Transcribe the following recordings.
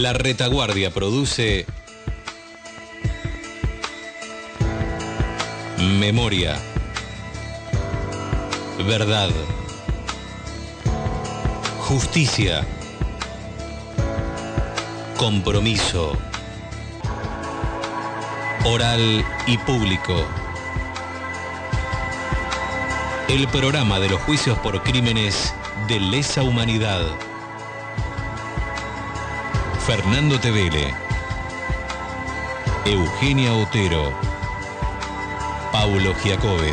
La retaguardia produce memoria, verdad, justicia, compromiso, oral y público. El programa de los juicios por crímenes de lesa humanidad. Fernando Tevele, Eugenia Otero, Paulo Giacobbe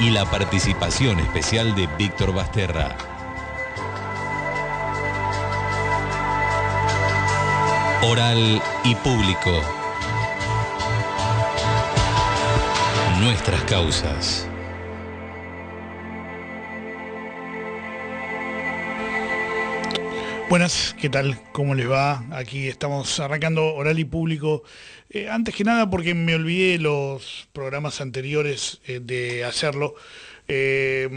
y la participación especial de Víctor Basterra. Oral y público. Nuestras causas. Buenas, ¿qué tal? ¿Cómo les va? Aquí estamos arrancando oral y público. Eh, antes que nada, porque me olvidé los programas anteriores eh, de hacerlo. Eh,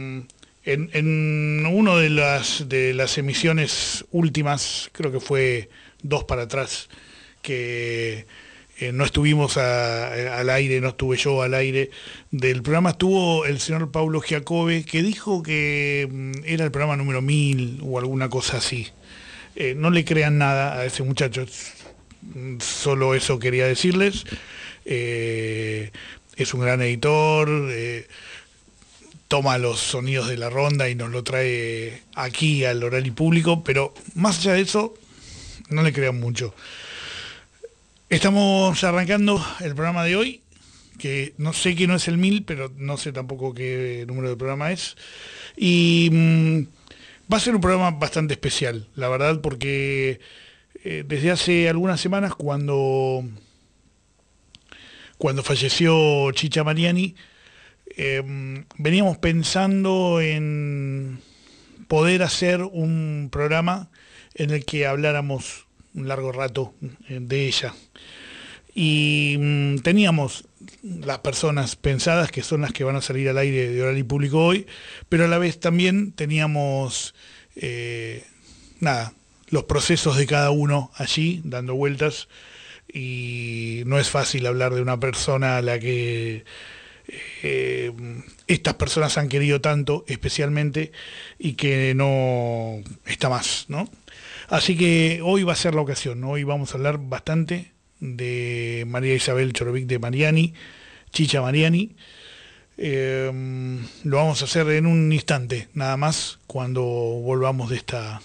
en, en uno de las, de las emisiones últimas, creo que fue dos para atrás, que eh, no estuvimos a- al aire, no estuve yo al aire del programa, estuvo el señor Pablo Giacobbe, que dijo que mm, era el programa número 1000 o alguna cosa así. Eh, no le crean nada a ese muchacho, solo eso quería decirles. Eh, es un gran editor, eh, toma los sonidos de la ronda y nos lo trae aquí al y público, pero más allá de eso, no le crean mucho. Estamos arrancando el programa de hoy, que no sé que no es el 1000, pero no sé tampoco qué número de programa es. Y mm, va a ser un programa bastante especial, la verdad, porque eh, desde hace algunas semanas, cuando, cuando falleció Chicha Mariani, eh, veníamos pensando en poder hacer un programa en el que habláramos un largo rato eh, de ella. Y mm, teníamos las personas pensadas que son las que van a salir al aire de Oral y Público hoy, pero a la vez también teníamos, eh, nada, los procesos de cada uno allí dando vueltas y no es fácil hablar de una persona a la que eh, estas personas han querido tanto especialmente y que no está más, ¿no? Así que hoy va a ser la ocasión, hoy vamos a hablar bastante de María Isabel Chorovic de Mariani, Chicha Mariani. Eh, lo vamos a hacer en un instante, nada más, cuando volvamos de esta,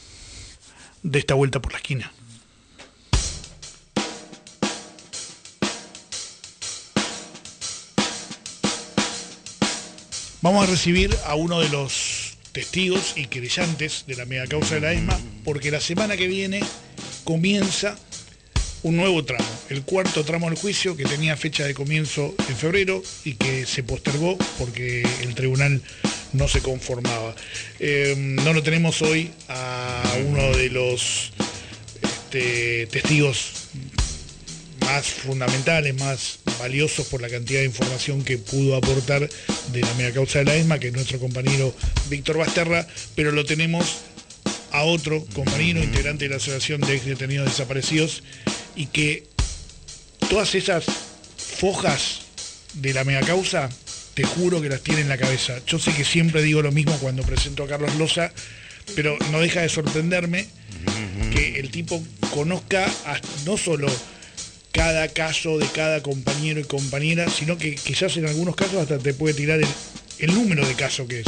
de esta vuelta por la esquina. Vamos a recibir a uno de los testigos y querellantes de la mega causa de la ESMA, porque la semana que viene comienza un nuevo tramo, el cuarto tramo del juicio que tenía fecha de comienzo en febrero y que se postergó porque el tribunal no se conformaba. Eh, no lo tenemos hoy a uno de los este, testigos más fundamentales, más valiosos por la cantidad de información que pudo aportar de la mega causa de la ESMA, que es nuestro compañero Víctor Basterra, pero lo tenemos a otro compañero, integrante de la Asociación de Ex Detenidos Desaparecidos, y que todas esas fojas de la mega causa, te juro que las tiene en la cabeza. Yo sé que siempre digo lo mismo cuando presento a Carlos Loza, pero no deja de sorprenderme que el tipo conozca a- no solo cada caso de cada compañero y compañera, sino que quizás en algunos casos hasta te puede tirar el, el número de caso que es.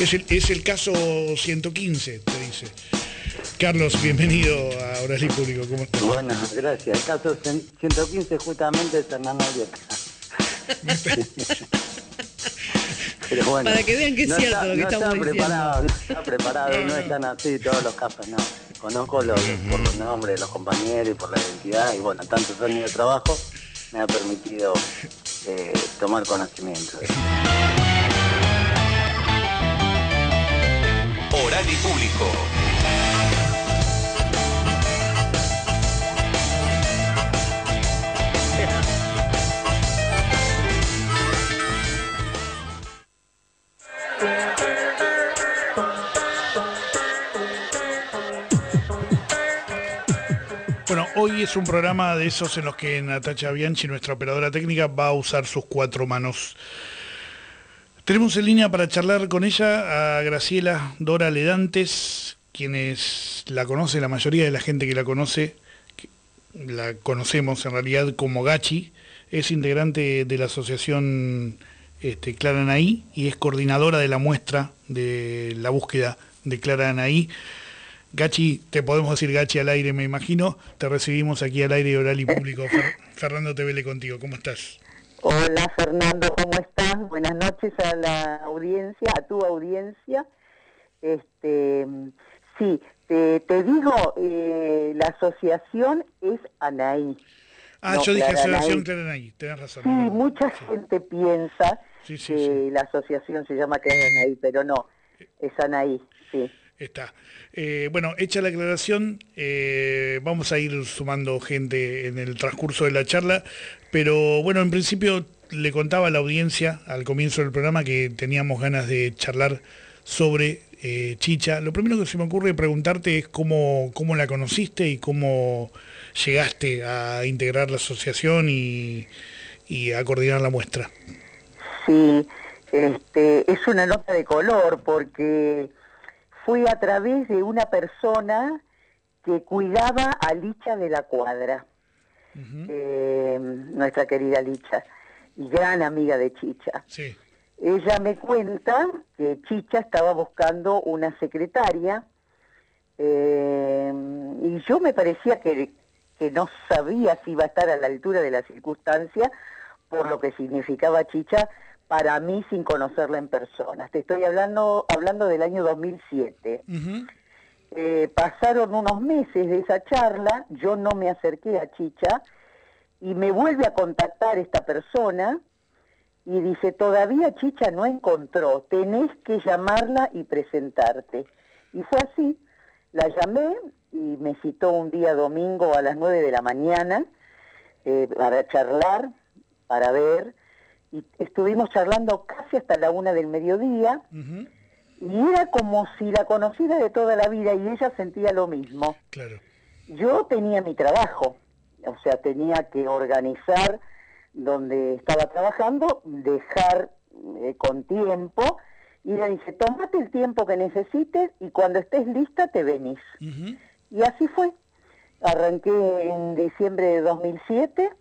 Es el, es el caso 115, te dice. Carlos, bienvenido a y Público, ¿cómo estás? Bueno, gracias. El caso 115 justamente es Hernán Noriega. Pero bueno, Para que vean que es no cierto está- lo que no estamos está diciendo. preparado, no está preparado, no están así todos los casos, no. Conozco los, por los nombres de los compañeros y por la identidad y bueno, tantos años de trabajo me ha permitido eh, tomar conocimiento. Oral y público. Bueno, hoy es un programa de esos en los que Natacha Bianchi, nuestra operadora técnica, va a usar sus cuatro manos. Tenemos en línea para charlar con ella a Graciela Dora Ledantes, quienes la conoce, la mayoría de la gente que la conoce, la conocemos en realidad como Gachi, es integrante de la asociación este, Clara Anaí y es coordinadora de la muestra de la búsqueda de Clara Anaí. Gachi, te podemos decir Gachi al aire, me imagino. Te recibimos aquí al aire oral y público. Fernando te vele contigo, ¿cómo estás? Hola Fernando, ¿cómo estás? Buenas noches a la audiencia, a tu audiencia. Este, sí, te, digo, eh, la asociación es ANAI. Ah, yo dije Asociación Clara Anaí, tenés razón. Sí, mucha gente piensa que la asociación se llama Clara Anaí, pero no, es Anaí, sí. Está. Eh, bueno, hecha la aclaración, eh, vamos a ir sumando gente en el transcurso de la charla, pero bueno, en principio le contaba a la audiencia al comienzo del programa que teníamos ganas de charlar sobre eh, Chicha. Lo primero que se me ocurre preguntarte es cómo, cómo la conociste y cómo llegaste a integrar la asociación y, y a coordinar la muestra. Sí, este, es una nota de color porque fue a través de una persona que cuidaba a Licha de la Cuadra, eh, nuestra querida Licha, y gran amiga de Chicha. Ella me cuenta que Chicha estaba buscando una secretaria eh, y yo me parecía que, que no sabía si iba a estar a la altura de la circunstancia por lo que significaba Chicha para mí sin conocerla en persona. Te estoy hablando, hablando del año 2007. Eh, pasaron unos meses de esa charla, yo no me acerqué a Chicha y me vuelve a contactar esta persona y dice, todavía Chicha no encontró, tenés que llamarla y presentarte. Y fue así, la llamé y me citó un día domingo a las 9 de la mañana eh, para charlar, para ver, y estuvimos charlando casi hasta la una del mediodía y era como si la conociera de toda la vida y ella sentía lo mismo. Claro. Yo tenía mi trabajo, o sea, tenía que organizar donde estaba trabajando, dejar eh, con tiempo y le dije, tómate el tiempo que necesites y cuando estés lista te venís. Y así fue. Arranqué en diciembre de 2007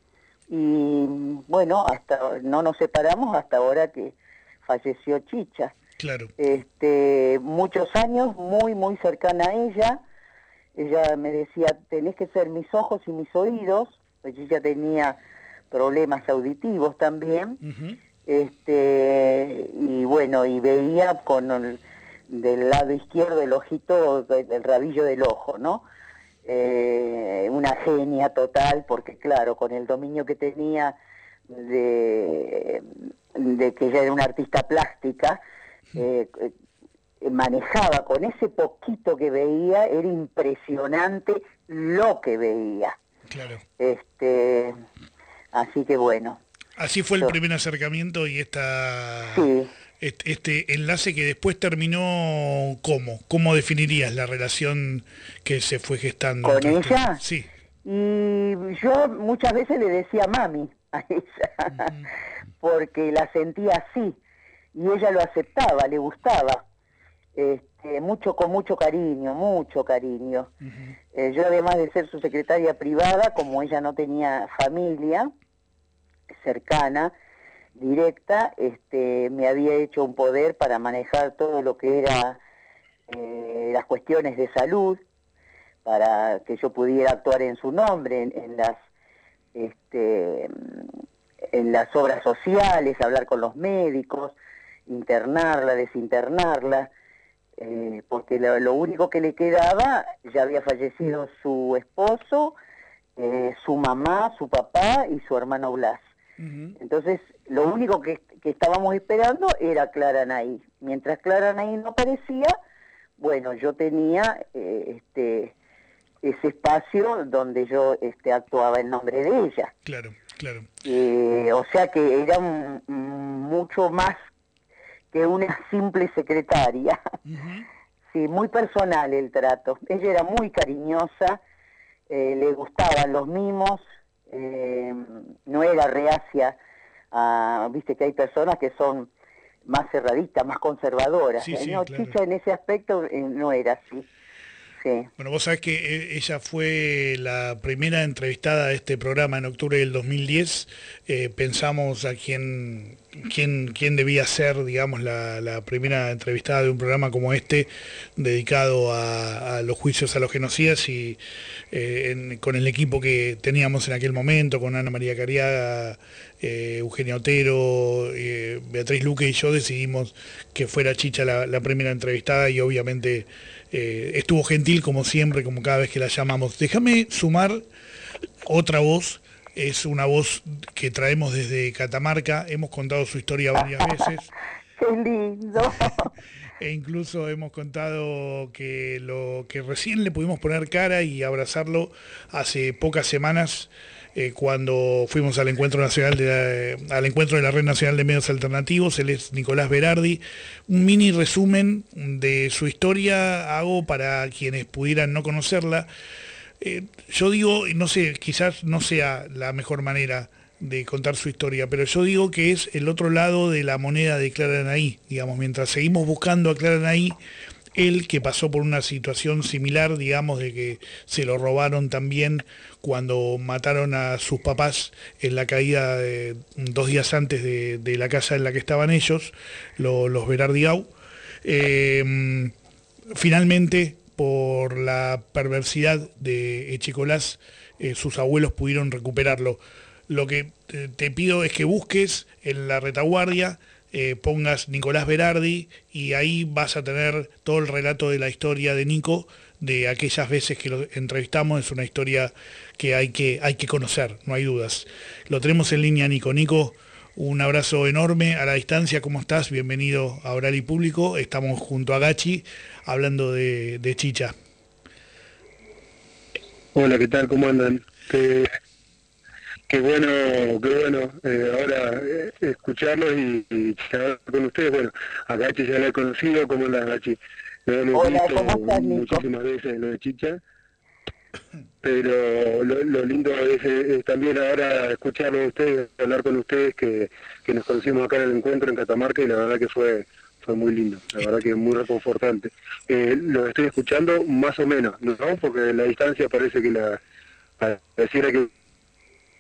y bueno, hasta no nos separamos hasta ahora que falleció Chicha. Claro. Este, muchos años muy, muy cercana a ella. Ella me decía, tenés que ser mis ojos y mis oídos, pues ella tenía problemas auditivos también. este, y bueno, y veía con el, del lado izquierdo el ojito, el rabillo del ojo, ¿no? Eh, una genia total, porque claro, con el dominio que tenía de, que ella era una artista plástica, eh, eh, manejaba con ese poquito que veía, era impresionante lo que veía. Claro. Este, así que bueno. Así fue el primer acercamiento y esta... Sí este enlace que después terminó cómo? ¿Cómo definirías la relación que se fue gestando? ¿Con ella? Sí. Y yo muchas veces le decía mami a ella, porque la sentía así, y ella lo aceptaba, le gustaba, este, mucho con mucho cariño, mucho cariño. Eh, yo además de ser su secretaria privada, como ella no tenía familia cercana, directa, este, me había hecho un poder para manejar todo lo que era eh, las cuestiones de salud, para que yo pudiera actuar en su nombre, en, las este, en las obras sociales, hablar con los médicos, internarla, desinternarla, eh, porque lo, único que le quedaba, ya había fallecido su esposo, eh, su mamá, su papá y su hermano Blas. Entonces, lo único que, estábamos esperando era Clara Nay. Mientras Clara Nay no aparecía, bueno, yo tenía eh, este, ese espacio donde yo este, actuaba en nombre de ella. Claro, claro. Eh, o sea que era mucho más que una simple secretaria. Sí, muy personal el trato. Ella era muy cariñosa, eh, le gustaban los mimos, eh, no era reacia, viste que hay personas que son más cerradistas, más conservadoras. no, Chicha en ese aspecto no era así. Bueno, vos sabés que eh, ella fue la primera entrevistada de este programa en octubre del 2010. Eh, pensamos a quién, quién, quién, debía ser, digamos, la, primera entrevistada de un programa como este, dedicado a, los juicios a los genocidas y eh, con el equipo que teníamos en aquel momento, con Ana María Cariaga, Eugenia Otero, Beatriz Luque y yo decidimos que fuera Chicha la primera entrevistada y obviamente eh, estuvo gentil como siempre, como cada vez que la llamamos. Déjame sumar otra voz, es una voz que traemos desde Catamarca, hemos contado su historia varias veces. ¡Qué lindo! e incluso hemos contado que lo que recién le pudimos poner cara y abrazarlo hace pocas semanas eh, cuando fuimos al encuentro nacional de la, al encuentro de la Red Nacional de Medios Alternativos. Él es Nicolás Berardi. Un mini resumen de su historia hago para quienes pudieran no conocerla. Eh, yo digo, no sé, quizás no sea la mejor manera de contar su historia, pero yo digo que es el otro lado de la moneda de Clara Naí, digamos, mientras seguimos buscando a Clara Naí, él que pasó por una situación similar, digamos, de que se lo robaron también cuando mataron a sus papás en la caída dos días antes de, la casa en la que estaban ellos, los Berardiau. Eh, finalmente, por la perversidad de Echecolás, eh, sus abuelos pudieron recuperarlo. Lo que te pido es que busques en la retaguardia eh, pongas Nicolás Berardi y ahí vas a tener todo el relato de la historia de Nico, de aquellas veces que lo entrevistamos, es una historia que hay que, hay que conocer, no hay dudas. Lo tenemos en línea, Nico. Nico, un abrazo enorme a la distancia, ¿cómo estás? Bienvenido a Oral y Público. Estamos junto a Gachi hablando de, Chicha. Hola, ¿qué tal? ¿Cómo andan? Qué bueno, qué bueno eh, ahora eh, escucharlos y, y, charlar con ustedes. Bueno, a Gachi ya la he conocido, ¿cómo la Gachi? Lo hemos Hola, visto muchísimas veces en lo de Chicha, pero lo, lindo es, también ahora escucharlo a ustedes, hablar con ustedes, que, que nos conocimos acá en el encuentro en Catamarca y la verdad que fue fue muy lindo, la verdad que es muy reconfortante. Eh, lo estoy escuchando más o menos, ¿no? Porque la distancia parece que la pareciera que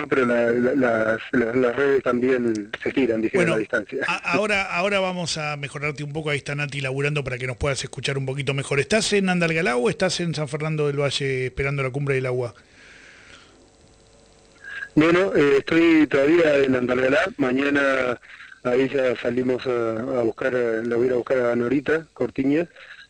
pero las, redes también se giran, dijeron a la distancia. ahora, ahora vamos a mejorarte un poco, ahí está Nati laburando para que nos puedas escuchar un poquito mejor. ¿Estás en Andalgalá o estás en San Fernando del Valle esperando la cumbre del agua? Bueno, eh, estoy todavía en Andalgalá, mañana ahí ya salimos a, buscar, la voy a buscar a Norita Cortiña,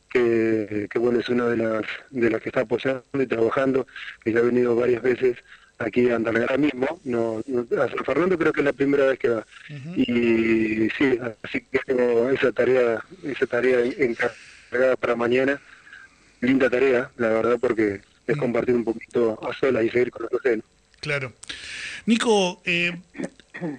que, que bueno, es una de las, de las que está apoyando y trabajando, que ya ha venido varias veces aquí a Andalgalá mismo, no, a San Fernando creo que es la primera vez que va. Y sí, así que tengo esa tarea, esa tarea encargada para mañana. Linda tarea, la verdad, porque es compartir un poquito a solas y seguir con los docentes. Claro. Nico, eh,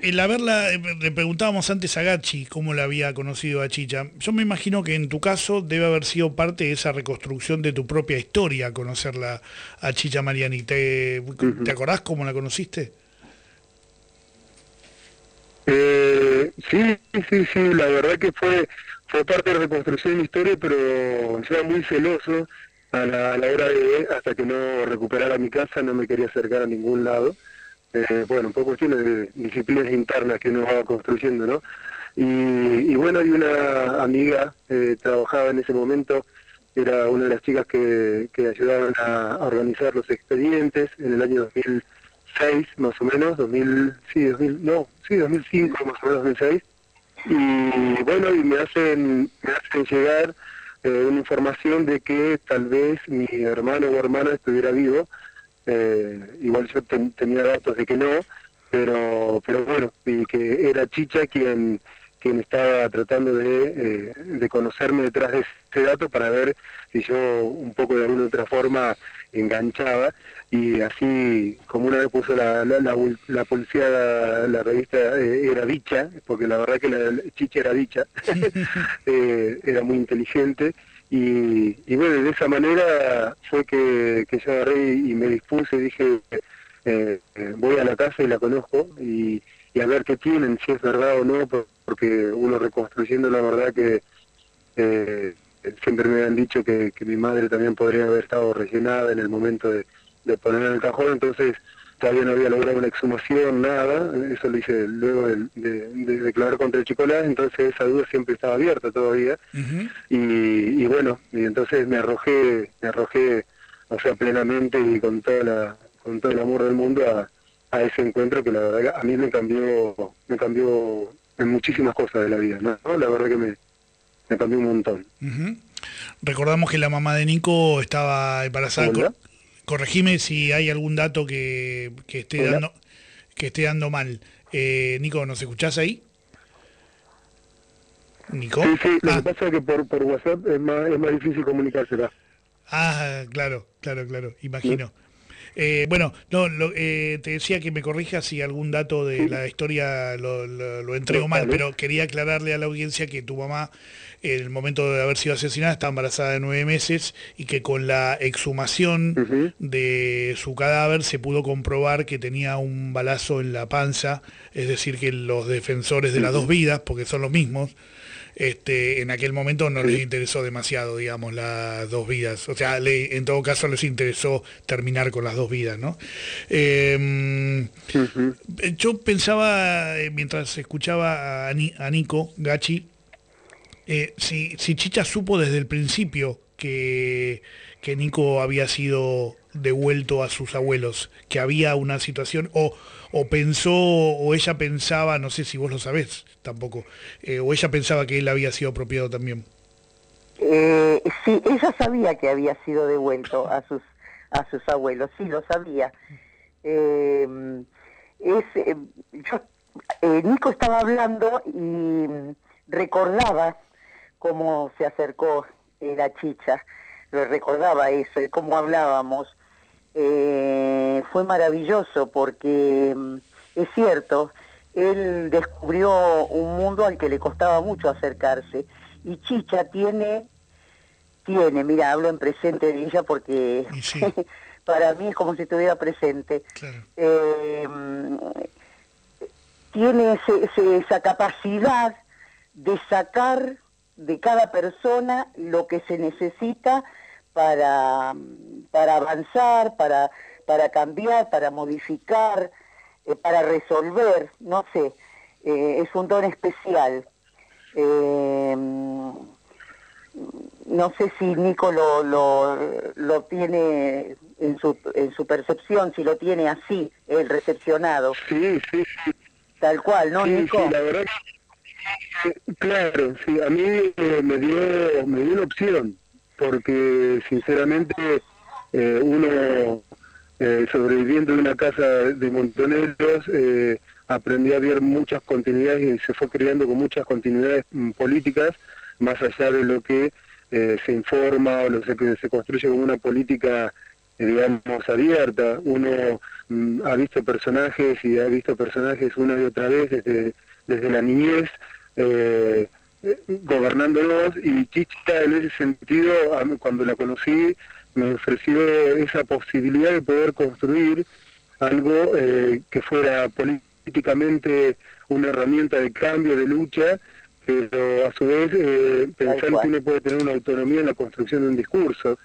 el haberla, eh, le preguntábamos antes a Gachi cómo la había conocido a Chicha. Yo me imagino que en tu caso debe haber sido parte de esa reconstrucción de tu propia historia, conocerla a Chicha Mariani. ¿Te, acordás cómo la conociste? Eh, sí, sí, sí, la verdad que fue, fue parte de la reconstrucción de mi historia, pero yo era muy celoso a la, a la hora de, hasta que no recuperara mi casa, no me quería acercar a ningún lado eh, bueno, poco cuestiones de disciplinas internas que uno va construyendo, ¿no? Y, bueno, hay una amiga, eh, trabajaba en ese momento, era una de las chicas que, que ayudaban a, organizar los expedientes en el año 2006, más o menos, 2000, sí, 2000, no, sí, 2005, más o menos 2006. Y bueno, y me hacen, me hacen llegar eh, una información de que tal vez mi hermano o hermana estuviera vivo, eh, igual yo tenía datos de que no, pero, pero bueno, y que era Chicha quien quien estaba tratando de, eh, conocerme detrás de ese dato para ver si yo un poco de alguna otra forma enganchaba. Y así como una vez puso la, la, la, policía la, revista eh, era dicha porque la verdad que la chicha era dicha era muy inteligente Y, bueno, de esa manera fue que, que yo agarré y, me dispuse, dije, eh, voy a la casa y la conozco y, a ver qué tienen, si es verdad o no, porque uno reconstruyendo la verdad que eh, siempre me han dicho que, mi madre también podría haber estado rellenada en el momento de, de poner en el cajón, entonces todavía no había logrado una exhumación, nada, eso lo hice luego de, declarar contra el Chicolás, entonces esa duda siempre estaba abierta todavía, y, bueno, y entonces me arrojé, me arrojé, o sea, plenamente y con toda la, con todo el amor del mundo a, ese encuentro que la verdad a mí me cambió, me cambió en muchísimas cosas de la vida, ¿no? La verdad que me, me cambió un montón. Recordamos que la mamá de Nico estaba embarazada corregime si hay algún dato que, esté dando que esté dando mal. Eh, Nico, ¿nos escuchás ahí? Nico. Sí, sí, lo que ah. pasa es que por, por WhatsApp es más, es más difícil comunicarse. Ah, claro, claro, claro, imagino. Eh, bueno, no, eh, te decía que me corrija si algún dato de la historia lo, entrego mal, pero quería aclararle a la audiencia que tu mamá, en el momento de haber sido asesinada, está embarazada de nueve meses y que con la exhumación de su cadáver se pudo comprobar que tenía un balazo en la panza, es decir, que los defensores de las dos vidas, porque son los mismos, este, en aquel momento no les interesó demasiado, digamos, las dos vidas. O sea, en todo caso les interesó terminar con las dos vidas, ¿no? Em, yo pensaba, eh, mientras escuchaba a, Nico Gachi, eh, si, si Chicha supo desde el principio que, que Nico había sido devuelto a sus abuelos, que había una situación, o, o pensó, o ella pensaba, no sé si vos lo sabés tampoco, eh, o ella pensaba que él había sido apropiado también. Eh, sí, ella sabía que había sido devuelto a sus, a sus abuelos, sí, lo sabía. Em, eh, eh, Nico estaba hablando y recordaba cómo se acercó la chicha, lo recordaba eso, cómo hablábamos. Eh, fue maravilloso porque mm, es cierto, él descubrió un mundo al que le costaba mucho acercarse y Chicha tiene, tiene, mira, hablo en presente de ella porque para mí es como si estuviera presente. Eh, mm, tiene esa capacidad de sacar de cada persona lo que se necesita para, para avanzar, para, para cambiar, para modificar, eh, para resolver, no sé, eh, es un don especial. Eh, no sé si Nico lo, lo, lo tiene en su, en su percepción, si lo tiene así, el recepcionado. Sí, sí, sí. Tal cual, ¿no, Nico? Sí, la verdad claro, sí, a mí me dio me dio una opción porque sinceramente eh, uno eh, sobreviviendo en una casa de montoneros eh, aprendió a ver muchas continuidades y se fue creando con muchas continuidades mm, políticas, más allá de lo que se informa o lo que se construye como una política digamos, abierta. Uno mm, ha visto personajes y ha visto personajes una y otra vez desde, desde la niñez, eh, gobernándolos y Chicha en ese sentido, cuando la conocí, me ofreció esa posibilidad de poder construir algo eh, que fuera políticamente una herramienta de cambio, de lucha, pero a su vez eh, pensar que uno puede tener una autonomía en la construcción de un discurso,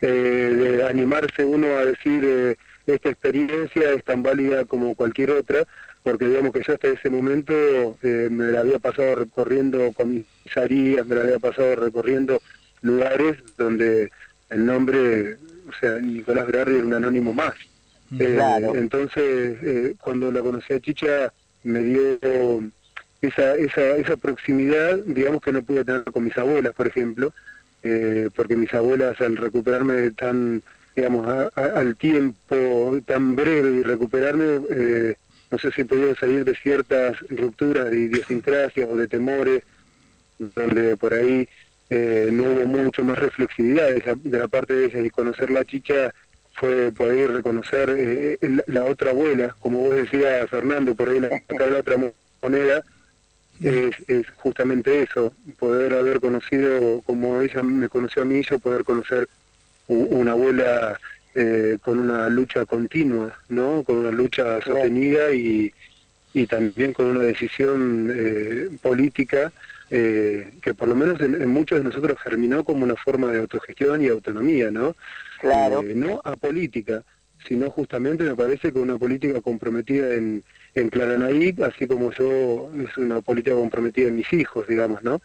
eh, de animarse uno a decir esta experiencia es tan válida como cualquier otra, porque digamos que yo hasta ese momento eh, me la había pasado recorriendo comisarías, me la había pasado recorriendo lugares donde el nombre, o sea, Nicolás Berardi era un anónimo más. Eh, entonces, eh, cuando la conocí a Chicha, me dio esa, esa, esa proximidad, digamos que no pude tener con mis abuelas, por ejemplo, porque mis abuelas al recuperarme tan, digamos, al tiempo tan breve y recuperarme, no sé si he podido salir de ciertas rupturas de idiosincrasias o de temores, donde por ahí eh, no hubo mucho más reflexividad de, la parte de ella y conocer la chicha fue poder reconocer eh, la, otra abuela, como vos decías Fernando, por ahí la, la otra moneda, es, es, justamente eso, poder haber conocido, como ella me conoció a mí, yo poder conocer una abuela eh, con una lucha continua, ¿no? Con una lucha sostenida y, y también con una decisión eh, política eh, que por lo menos en, muchos de nosotros germinó como una forma de autogestión y autonomía, ¿no? Claro. no a política, sino justamente me parece que una política comprometida en, en Claranaí, así como yo, es una política comprometida en mis hijos, digamos, ¿no?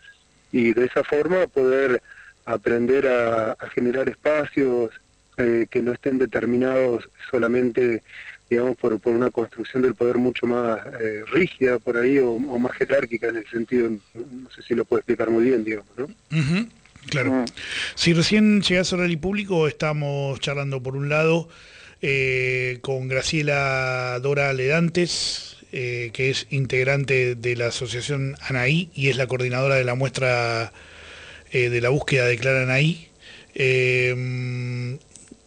Y de esa forma poder aprender a, generar espacios eh, que no estén determinados solamente, digamos, por, por una construcción del poder mucho más eh, rígida por ahí o, más jerárquica en el sentido, no sé si lo puedo explicar muy bien, digamos, ¿no? Claro. Mm. Si recién llegas a y Público, estamos charlando por un lado eh, con Graciela Dora Ledantes, eh, que es integrante de la asociación Anaí y es la coordinadora de la muestra eh, de la búsqueda de Clara Anaí,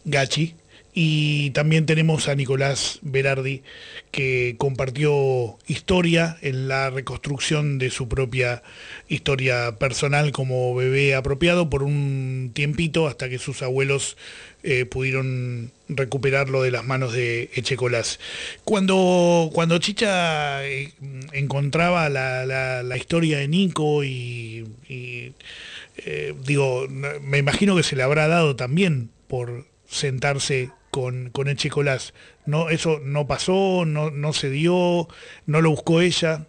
Gachi. Y también tenemos a Nicolás Berardi, que compartió historia en la reconstrucción de su propia historia personal como bebé apropiado por un tiempito hasta que sus abuelos eh, pudieron recuperarlo de las manos de Echecolás. Cuando, cuando Chicha eh, encontraba la, la, historia de Nico y, eh, digo, me imagino que se le habrá dado también por sentarse con, con Echecolás. No, eso no pasó, no, no se dio, no lo buscó ella.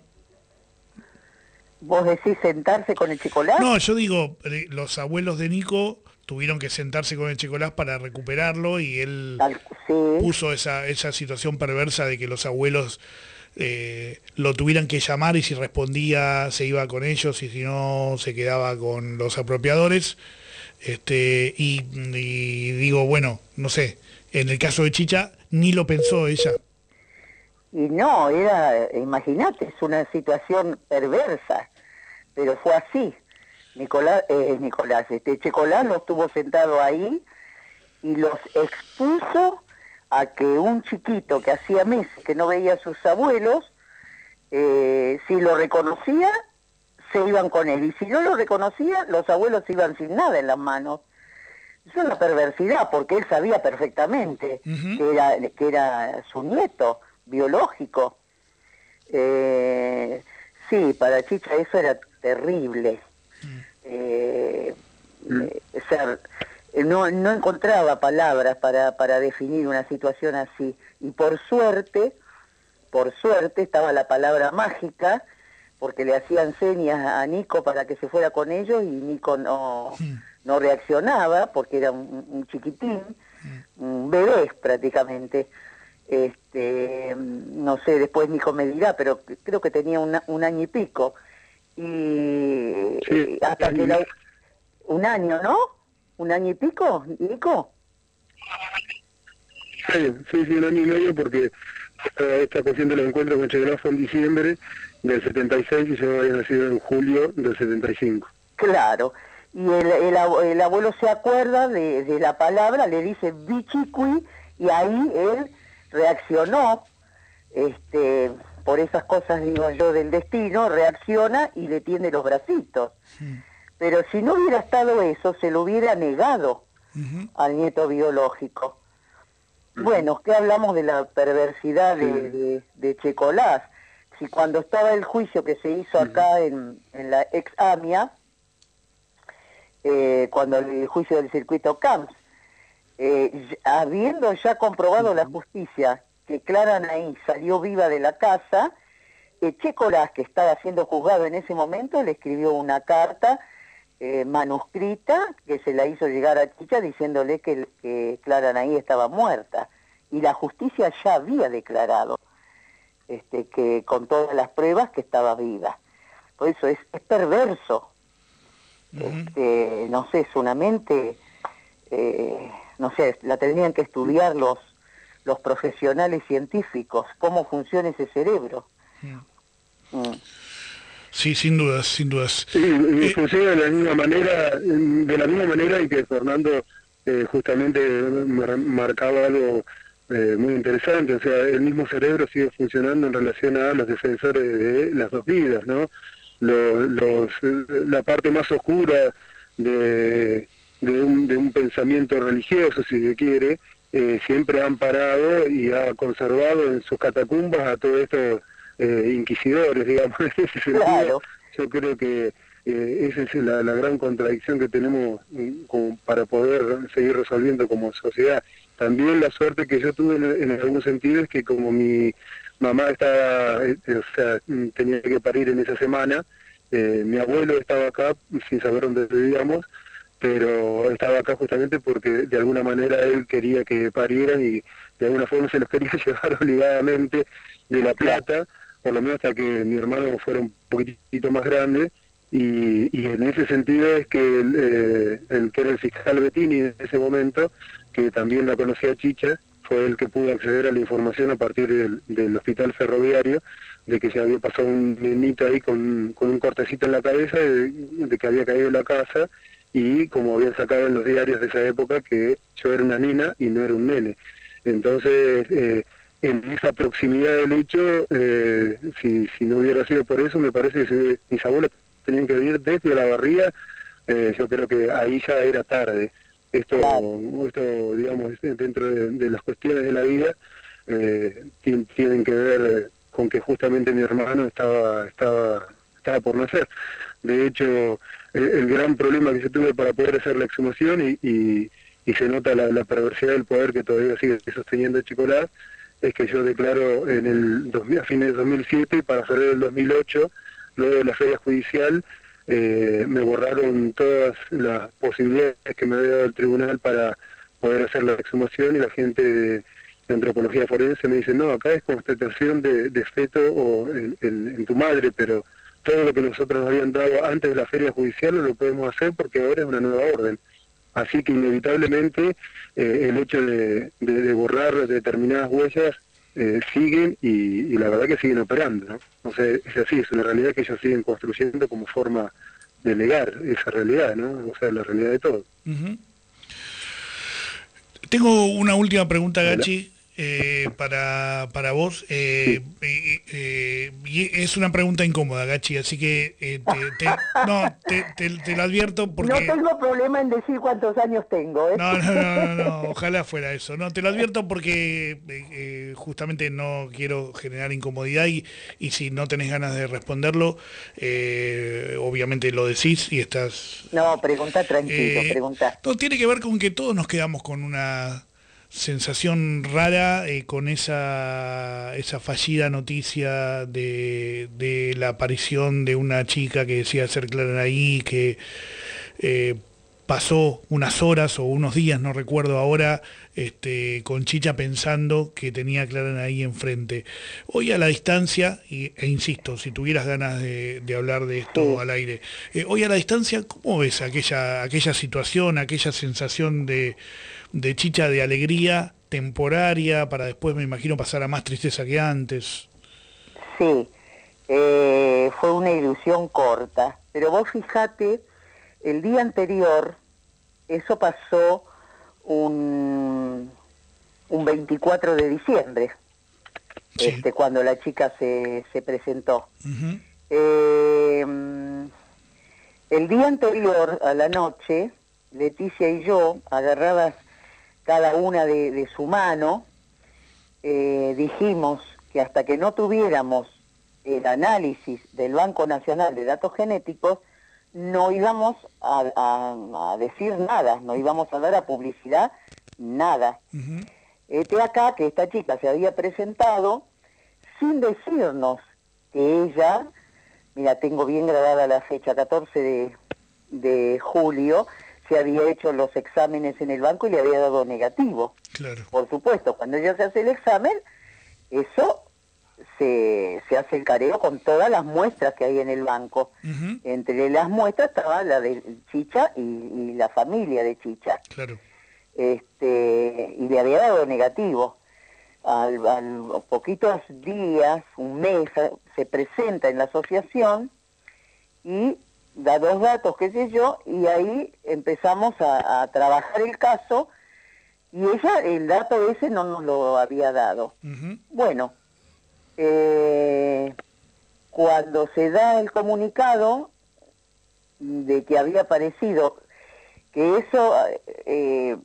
¿Vos decís sentarse con el Chicolás? No, yo digo, los abuelos de Nico tuvieron que sentarse con el Checolás para recuperarlo y él puso esa, esa situación perversa de que los abuelos eh, lo tuvieran que llamar y si respondía se iba con ellos y si no se quedaba con los apropiadores. Este, y, digo, bueno, no sé, en el caso de Chicha ni lo pensó ella. Y no, era, imagínate, es una situación perversa, pero fue así. Nicolás, eh, Nicolás, este Checolás lo estuvo sentado ahí y los expuso a que un chiquito que hacía meses que no veía a sus abuelos, eh, si lo reconocía, se iban con él. Y si no lo reconocía, los abuelos iban sin nada en las manos. Es una perversidad, porque él sabía perfectamente que, era, que era su nieto biológico. Eh, sí, para Chicha eso era terrible eh, ser, eh, no, no encontraba palabras para, para definir una situación así. Y por suerte, por suerte estaba la palabra mágica, porque le hacían señas a Nico para que se fuera con ellos y Nico no, no reaccionaba porque era un, chiquitín, un bebé prácticamente. Este, no sé, después Nico me dirá, pero creo que tenía un año y pico y hasta que la, un año, ¿no? ¿Un año y pico, Nico? Sí, sí, sí, un año y medio porque esta, cuestión del encuentro con Che fue en diciembre del 76 y yo había nacido en julio del 75. Claro, y el, el, abuelo se acuerda de, de, la palabra, le dice bichiqui y ahí él reaccionó, este, por esas cosas, digo yo, del destino, reacciona y le tiene los bracitos. Pero si no hubiera estado eso, se lo hubiera negado al nieto biológico. Bueno, ¿qué hablamos de la perversidad de, de, Checolás? Si cuando estaba el juicio que se hizo acá en, la ex AMIA, eh, cuando el juicio del circuito CAMS, eh, habiendo ya comprobado la justicia que Clara ahí salió viva de la casa, Checolás, que estaba siendo juzgado en ese momento, le escribió una carta eh, manuscrita que se la hizo llegar a Chicha diciéndole que, Clara Naí estaba muerta. Y la justicia ya había declarado este, que con todas las pruebas que estaba viva. Por eso es, perverso. Este, no sé, es una mente, eh, no sé, la tendrían que estudiar los, los profesionales científicos, cómo funciona ese cerebro. Mm. Sí, sin dudas, sin dudas. Sí, eh, funciona de la misma manera, de la misma manera y que Fernando eh, justamente marcaba algo eh, muy interesante, o sea, el mismo cerebro sigue funcionando en relación a los defensores de las dos vidas, ¿no? Los, la parte más oscura de, de, un, pensamiento religioso, si se quiere, eh, siempre han parado y ha conservado en sus catacumbas a todos estos eh, inquisidores, digamos, en ese sentido. Yo creo que eh, esa es la, gran contradicción que tenemos mm, como para poder seguir resolviendo como sociedad. También la suerte que yo tuve en, algún sentido es que como mi mamá estaba, o sea, mm, tenía que parir en esa semana, mi abuelo estaba acá sin saber dónde vivíamos, pero estaba acá justamente porque de alguna manera él quería que parieran y de alguna forma se los quería llevar obligadamente de La Plata, por lo menos hasta que mi hermano fuera un poquitito más grande, y, y en ese sentido es que el, eh, el, que era el fiscal Bettini en ese momento, que también la conocía Chicha, fue el que pudo acceder a la información a partir del, hospital ferroviario de que se había pasado un nenito ahí con, con un cortecito en la cabeza, de, de que había caído la casa y como habían sacado en los diarios de esa época que yo era una nena y no era un nene. Entonces, eh, en esa proximidad del hecho, eh, si, si no hubiera sido por eso, me parece que mis abuelos tenían que venir desde la barría, eh, yo creo que ahí ya era tarde. Esto, esto digamos, dentro de, las cuestiones de la vida, tienen que ver con que justamente mi hermano estaba, estaba, estaba por nacer. De hecho, el, gran problema que yo tuve para poder hacer la exhumación y, y, se nota la, perversidad del poder que todavía sigue sosteniendo Chicolás, es que yo declaro en el a fines de 2007 y para febrero del 2008, luego de la feria judicial, eh, me borraron todas las posibilidades que me había dado el tribunal para poder hacer la exhumación y la gente de, antropología forense me dice, no, acá es constatación de, de feto o en tu madre, pero todo lo que nosotros nos habían dado antes de la feria judicial lo podemos hacer porque ahora es una nueva orden. Así que inevitablemente eh, el hecho de, borrar determinadas huellas eh, siguen y, la verdad que siguen operando. ¿no? O sea, es así, es una realidad que ellos siguen construyendo como forma de negar esa realidad, ¿no? o sea, la realidad de todo. Tengo una última pregunta, Gachi. Eh, para, para vos. Eh, eh, es una pregunta incómoda, Gachi, así que te, no, te, te, lo advierto porque... No tengo problema en decir cuántos años tengo. No, no, no, no, ojalá fuera eso. No, te lo advierto porque justamente no quiero generar incomodidad y, y si no tenés ganas de responderlo, obviamente lo decís y estás... No, pregunta tranquilo, pregunta. No, tiene que ver con que todos nos quedamos con una sensación rara eh, con esa, esa fallida noticia de, de, la aparición de una chica que decía ser Clara ahí, que eh, pasó unas horas o unos días, no recuerdo ahora, este, con Chicha pensando que tenía a Clara ahí enfrente. Hoy a la distancia, y, e insisto, si tuvieras ganas de, hablar de esto al aire, eh, hoy a la distancia, ¿cómo ves aquella, aquella situación, aquella sensación de de chicha de alegría temporaria para después, me imagino, pasar a más tristeza que antes. Sí, eh, fue una ilusión corta, pero vos fijate, el día anterior, eso pasó un, un 24 de diciembre, este, cuando la chica se, se presentó. Eh, el día anterior, a la noche, Leticia y yo, agarradas cada una de, su mano, eh, dijimos que hasta que no tuviéramos el análisis del Banco Nacional de Datos Genéticos, no íbamos a, decir nada, no íbamos a dar a publicidad nada. Este acá que esta chica se había presentado sin decirnos que ella, mira, tengo bien grabada la fecha, 14 de, de julio, se había hecho los exámenes en el banco y le había dado negativo. Claro. Por supuesto, cuando ella se hace el examen, eso se, se hace el careo con todas las muestras que hay en el banco. Entre las muestras estaba la de Chicha y, la familia de Chicha. Claro. Este, y le había dado negativo. Al, al poquitos días, un mes, se presenta en la asociación y da dos datos, qué sé yo, y ahí empezamos a, trabajar el caso y ella el dato ese no nos lo había dado. Bueno, eh, cuando se da el comunicado de que había aparecido, que eso eh,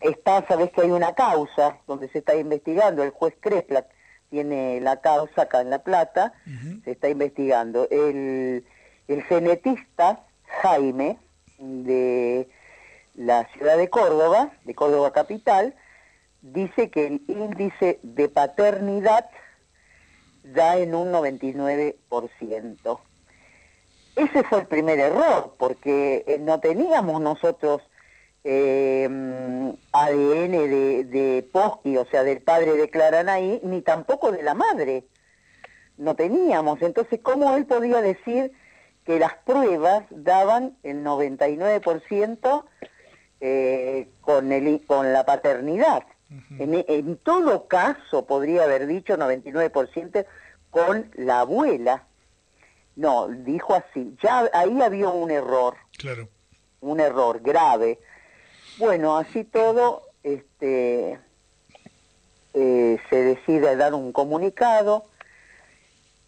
está, sabes que hay una causa donde se está investigando, el juez Crespla tiene la causa acá en La Plata, se está investigando. El, el genetista Jaime de la ciudad de Córdoba, de Córdoba capital, dice que el índice de paternidad da en un 99%. Ese fue el primer error, porque eh, no teníamos nosotros eh, ADN de, de Posky, o sea, del padre de Claranaí, ni tampoco de la madre. No teníamos. Entonces, ¿cómo él podía decir que las pruebas daban el 99% eh, con, el, con la paternidad? en, en todo caso, podría haber dicho 99% con la abuela. No, dijo así. Ya ahí había un error. Claro. Un error grave. Bueno, así todo, este, eh, se decide dar un comunicado,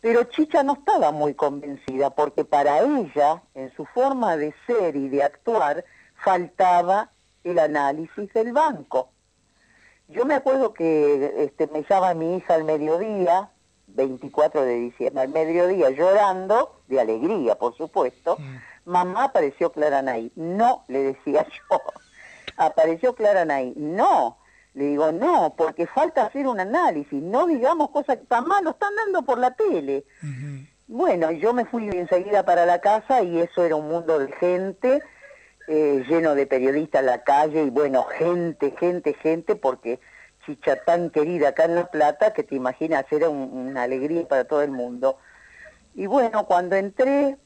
pero Chicha no estaba muy convencida porque para ella, en su forma de ser y de actuar, faltaba el análisis del banco. Yo me acuerdo que este, me llama mi hija al mediodía, 24 de diciembre, al mediodía, llorando, de alegría, por supuesto. Mamá apareció Claranay. No, le decía yo apareció Claranay. No, le digo, no, porque falta hacer un análisis, no digamos cosas que mamá lo están dando por la tele. Bueno, yo me fui enseguida para la casa y eso era un mundo de gente, eh, lleno de periodistas en la calle y bueno, gente, gente, gente, porque chicha tan querida acá en La Plata que te imaginas era una alegría para todo el mundo. Y bueno, cuando entré,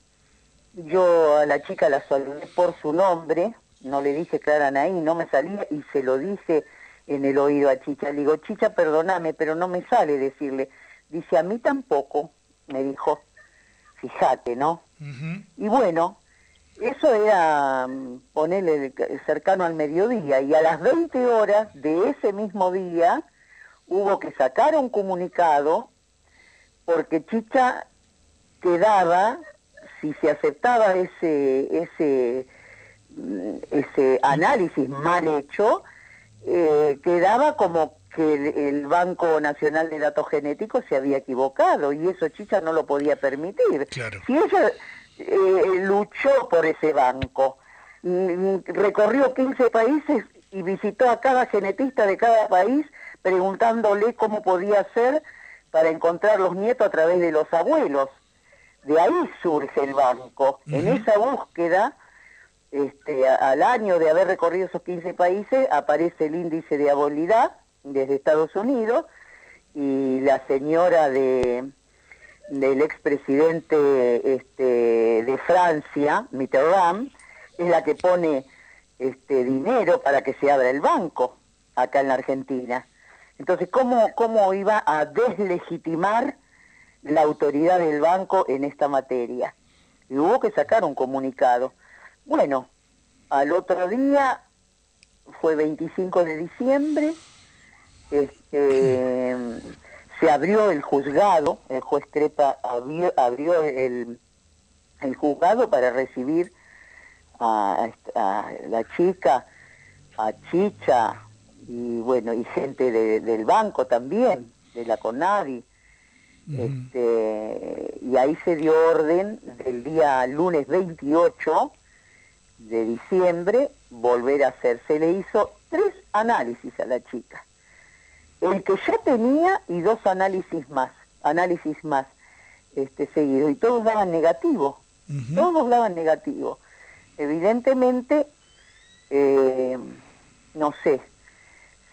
yo a la chica la saludé por su nombre, no le dije Clara Naí, no me salía y se lo dije en el oído a Chicha. Le digo, Chicha, perdóname, pero no me sale decirle. Dice, a mí tampoco, me dijo, fíjate, ¿no? Y bueno, eso era mm, ponerle cercano al mediodía y a las 20 horas de ese mismo día hubo que sacar un comunicado porque Chicha quedaba, si se aceptaba ese, ese ese análisis mal hecho, eh, quedaba como que el, Banco Nacional de Datos Genéticos se había equivocado y eso Chicha no lo podía permitir. Si ella eh, luchó por ese banco, mm, recorrió 15 países y visitó a cada genetista de cada país preguntándole cómo podía hacer para encontrar los nietos a través de los abuelos. De ahí surge el banco. En esa búsqueda este, al año de haber recorrido esos 15 países, aparece el índice de habilidad desde Estados Unidos y la señora de, del expresidente este, de Francia, Mitterrand, es la que pone este, dinero para que se abra el banco acá en la Argentina. Entonces, ¿cómo, ¿cómo iba a deslegitimar la autoridad del banco en esta materia? Y hubo que sacar un comunicado. Bueno, al otro día fue 25 de diciembre, este, se abrió el juzgado, el juez abrió, abrió el, juzgado para recibir a, la chica, a Chicha y bueno, y gente del banco también, de la CONADI. este, y ahí se dio orden del día lunes 28 de diciembre volver a hacer. Se le hizo tres análisis a la chica. El que ya tenía y dos análisis más, análisis más este, seguidos, y todos daban negativo, todos daban negativo. Evidentemente, eh, no sé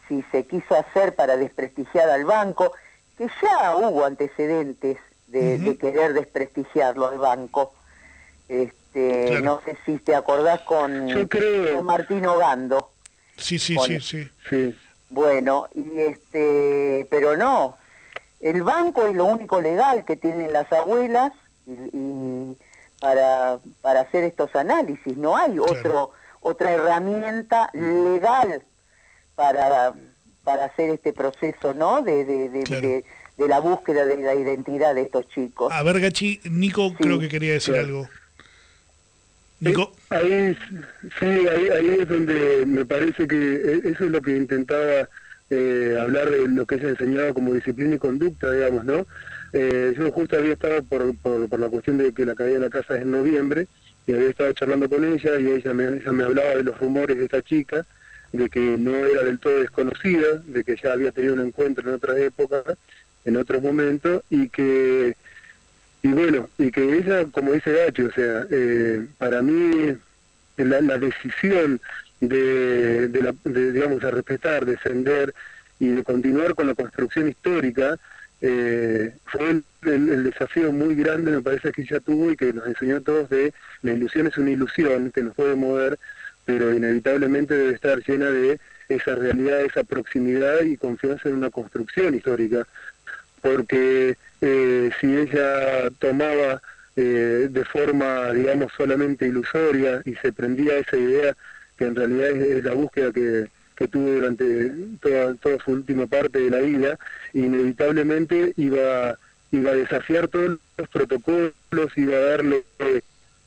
si se quiso hacer para desprestigiar al banco, que ya hubo antecedentes de, de querer desprestigiarlo al banco. Este, este, no sé si te acordás con, Martín Ogando. Sí, sí, sí, sí, Bueno, y este, pero no, el banco es lo único legal que tienen las abuelas y, para, para hacer estos análisis, no hay otro otra herramienta legal para para hacer este proceso, ¿no? De, de, de la búsqueda de la identidad de estos chicos. A ver, Gachi, Nico creo que quería decir algo. Nico. Ahí, sí, ahí, ahí es donde me parece que e, eso es lo que intentaba eh, hablar de lo que se ha enseñado como disciplina y conducta, digamos, ¿no? Eh, yo justo había estado por, por, la cuestión de que la caída de la casa es en noviembre y había estado charlando con ella y ella me, ella me hablaba de los rumores de esta chica, de que no era del todo desconocida, de que ya había tenido un encuentro en otras épocas, en otros momentos y que y bueno, y que ella, como dice Gacho, o sea, eh, para mí la, la decisión de, de, la, de, digamos, de respetar, defender y de continuar con la construcción histórica, eh, fue el, desafío muy grande, me parece que ella tuvo y que nos enseñó a todos de la ilusión es una ilusión que nos puede mover, pero inevitablemente debe estar llena de esa realidad, esa proximidad y confianza en una construcción histórica, porque eh, si ella tomaba eh, de forma, digamos, solamente ilusoria y se prendía esa idea que en realidad es, la búsqueda que, que tuvo durante toda, toda su última parte de la vida, inevitablemente iba, iba a desafiar todos los protocolos, iba a darle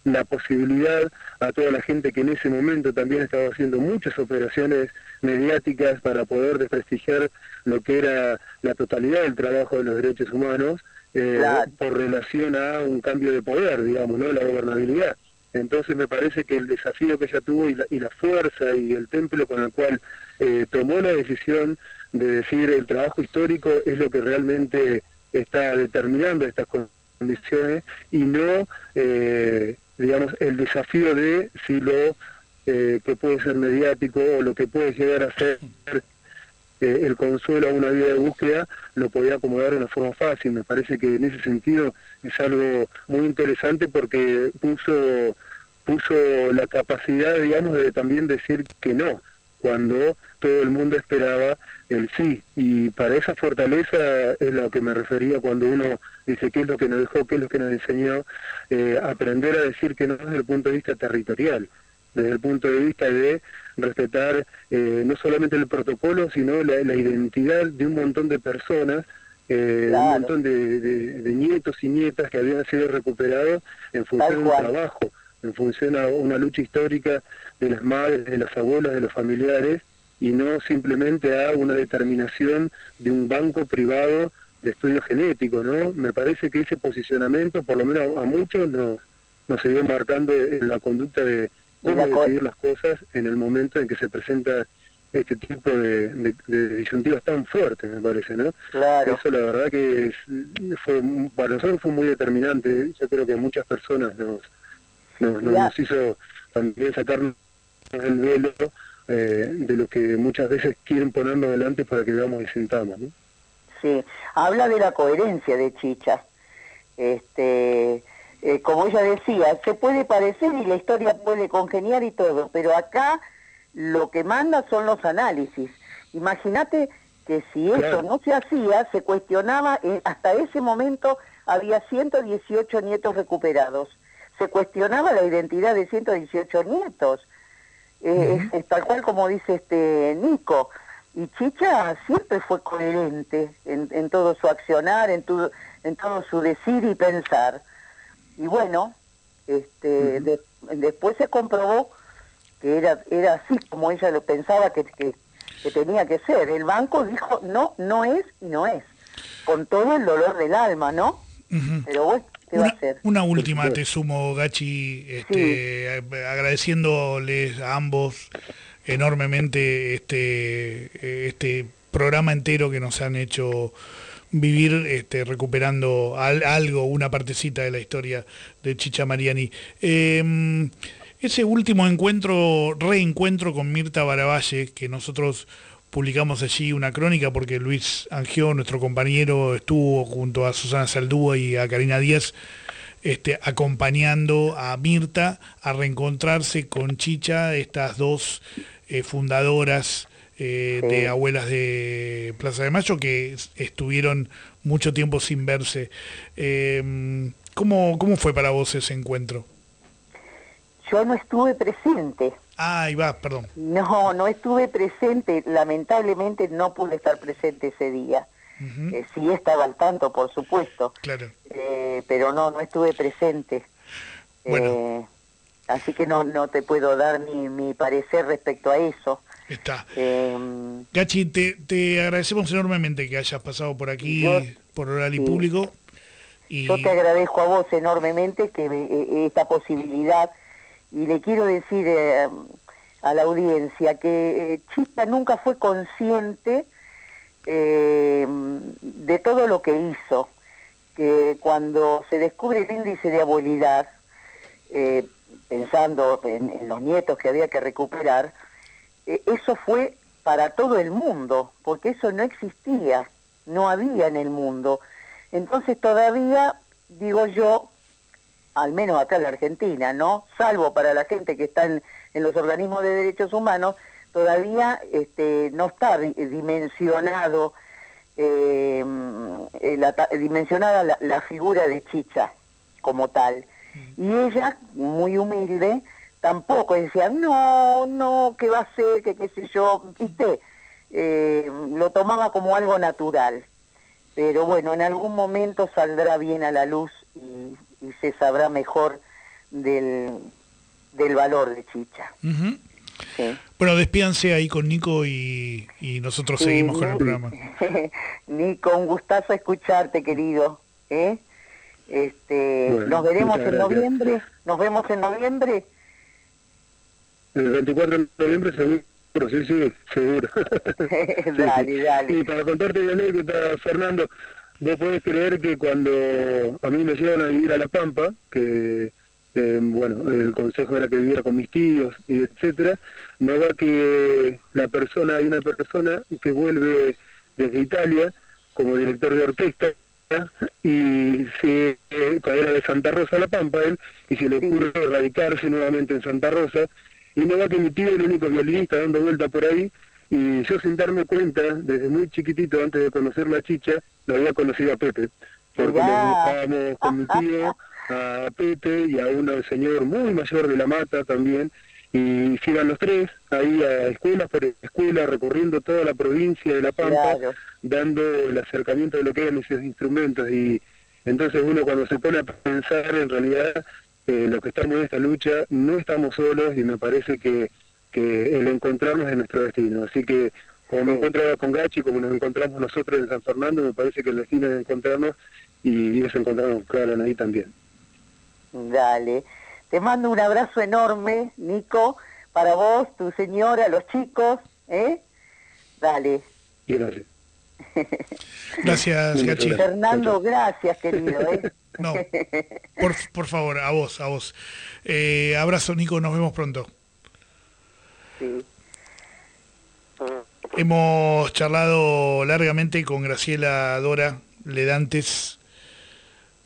la posibilidad a toda la gente que en ese momento también estaba haciendo muchas operaciones mediáticas para poder desprestigiar lo que era la totalidad del trabajo de los derechos humanos eh, por relación a un cambio de poder, digamos, ¿no? La gobernabilidad. Entonces me parece que el desafío que ella tuvo y la, y la fuerza y el templo con el cual eh, tomó la decisión de decir el trabajo histórico es lo que realmente está determinando estas condiciones y no, eh, digamos, el desafío de si lo eh, que puede ser mediático o lo que puede llegar a ser el consuelo a una vida de búsqueda lo podía acomodar de una forma fácil. Me parece que en ese sentido es algo muy interesante porque puso puso la capacidad, digamos, de también decir que no, cuando todo el mundo esperaba el sí. Y para esa fortaleza es lo que me refería cuando uno dice qué es lo que nos dejó, qué es lo que nos enseñó, eh, aprender a decir que no desde el punto de vista territorial, desde el punto de vista de respetar eh, no solamente el protocolo, sino la, identidad de un montón de personas eh, un montón de, nietos y nietas que habían sido recuperados en función del trabajo en función a una lucha histórica de las madres, de las abuelas, de los familiares, y no simplemente a una determinación de un banco privado de estudios genéticos, ¿no? Me parece que ese posicionamiento, por lo menos a muchos, nos, nos seguido marcando en la conducta de cómo decidir las cosas en el momento en que se presenta este tipo de, disyuntivas tan fuertes, me parece, ¿no? Claro. Eso la verdad que fue, para nosotros fue muy determinante, yo creo que muchas personas nos, nos, hizo también sacarnos el velo eh, de lo que muchas veces quieren ponernos delante para que veamos y sintamos. ¿no? Sí, habla de la coherencia de Chicha. Este, eh, como ella decía, se puede parecer y la historia puede congeniar y todo, pero acá lo que manda son los análisis. Imagínate que si eso no se hacía, se cuestionaba, eh, hasta ese momento había 118 nietos recuperados se cuestionaba la identidad de 118 nietos, eh, es, tal cual como dice este Nico. Y Chicha siempre fue coherente en, todo su accionar, en, en todo su decir y pensar. Y bueno, este, después se comprobó que era, era así como ella lo pensaba que, que, tenía que ser. El banco dijo, no, no es y no es. Con todo el dolor del alma, ¿no? Pero bueno, una, última te sumo, Gachi, este, agradeciéndoles a ambos enormemente este, este programa entero que nos han hecho vivir este, recuperando algo, una partecita de la historia de Chicha Mariani. Em, ese último encuentro, reencuentro con Mirta Baravalle, que nosotros publicamos allí una crónica porque Luis Angió, nuestro compañero, estuvo junto a Susana Saldúa y a Karina Díaz este, acompañando a Mirta a reencontrarse con Chicha, estas dos eh, fundadoras eh, de Abuelas de Plaza de Mayo que estuvieron mucho tiempo sin verse. Em, ¿cómo, ¿Cómo fue para vos ese encuentro? Yo no estuve presente. Ah, ahí va, perdón. No, no estuve presente, lamentablemente no pude estar presente ese día. Eh, sí estaba al tanto, por supuesto. Claro. Eh, pero no, no estuve presente. Bueno. Eh, así que no, no te puedo dar mi, mi parecer respecto a eso. Está. Eh, Gachi, te, te agradecemos enormemente que hayas pasado por aquí, Yo- por oral y sí. público. Y Yo te agradezco a vos enormemente que me- eh, esta posibilidad y le quiero decir eh, a la audiencia que eh, Chista nunca fue consciente eh, de todo lo que hizo, que cuando se descubre el índice de abuelidad, eh, pensando en, en los nietos que había que recuperar, eh, eso fue para todo el mundo, porque eso no existía, no había en el mundo. Entonces todavía, digo yo, al menos acá en la Argentina, ¿no? Salvo para la gente que está en, en los organismos de derechos humanos, todavía este, no está di- dimensionado, eh, la dimensionada la, la figura de Chicha como tal. Y ella, muy humilde, tampoco decía, no, no, ¿qué va a ser? que qué sé yo? ¿Viste? Eh, lo tomaba como algo natural. Pero bueno, en algún momento saldrá bien a la luz se sabrá mejor del, del valor de Chicha. Sí. Bueno, despídanse ahí con Nico y, y nosotros Sí, seguimos con el programa. Nico, un gustazo escucharte, querido. ¿eh? Este, Bueno, nos veremos en gracias. noviembre. Nos vemos en noviembre. El 24 de noviembre seguro, sí, sí, seguro. Sí, dale, sí. dale. Y para contarte la anécdota, Fernando, vos podés creer que cuando a mí me llevan a vivir a La Pampa, que bueno, el consejo era que viviera con mis tíos y etcétera, no va que la persona, hay una persona que vuelve desde Italia como director de orquesta y se eh, de Santa Rosa La Pampa él y se le ocurre radicarse nuevamente en Santa Rosa y no va que mi tío el único violinista dando vuelta por ahí y yo sin darme cuenta desde muy chiquitito antes de conocer la chicha lo había conocido a Pepe porque Mirá. nos buscábamos con mi tío a Pepe y a un señor muy mayor de la mata también y se iban los tres ahí a escuelas por escuela recorriendo toda la provincia de La Pampa Claro. dando el acercamiento de lo que eran esos instrumentos y entonces uno cuando se pone a pensar en realidad eh, los que estamos en esta lucha no estamos solos y me parece que, que el encontrarnos es nuestro destino así que como me encuentro ahora con Gachi como nos encontramos nosotros en San Fernando me parece que el destino es encontrarnos y ellos encontrarnos claro ahí también Dale. Te mando un abrazo enorme, Nico, para vos, tu señora, los chicos, ¿eh? Dale. gracias Gachi. Fernando, gracias, querido, ¿eh? No, por, por favor, a vos, a vos. Eh, abrazo, Nico, nos vemos pronto. Hemos charlado largamente con Graciela Dora Ledantes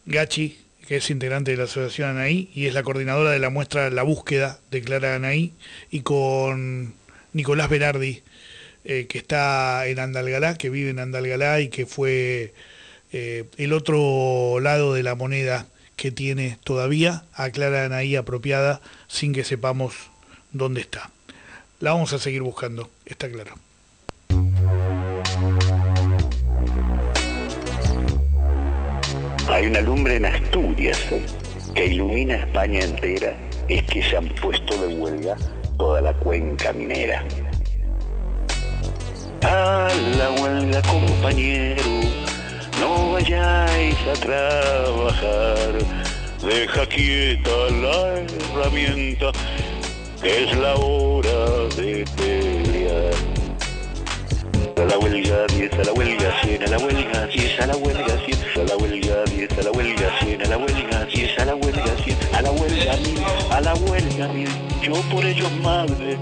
Gachi, que es integrante de la Asociación Anaí y es la coordinadora de la muestra La Búsqueda de Clara Anaí, y con Nicolás Berardi, eh, que está en Andalgalá, que vive en Andalgalá y que fue eh, el otro lado de la moneda que tiene todavía a Clara Anaí apropiada sin que sepamos dónde está. La vamos a seguir buscando, está claro. Hay una lumbre en Asturias que ilumina España entera. Es que se han puesto de huelga toda la cuenca minera. A la huelga, compañero, no vayáis a trabajar. Deja quieta la herramienta, que es la hora de pelear. A la huelga 10, a la huelga 100, a la huelga 10, a la huelga 100, a la huelga 10, a la huelga 100, a la huelga 10, a la huelga 100, a la huelga 1000, a la huelga 1000, yo por ellos madre,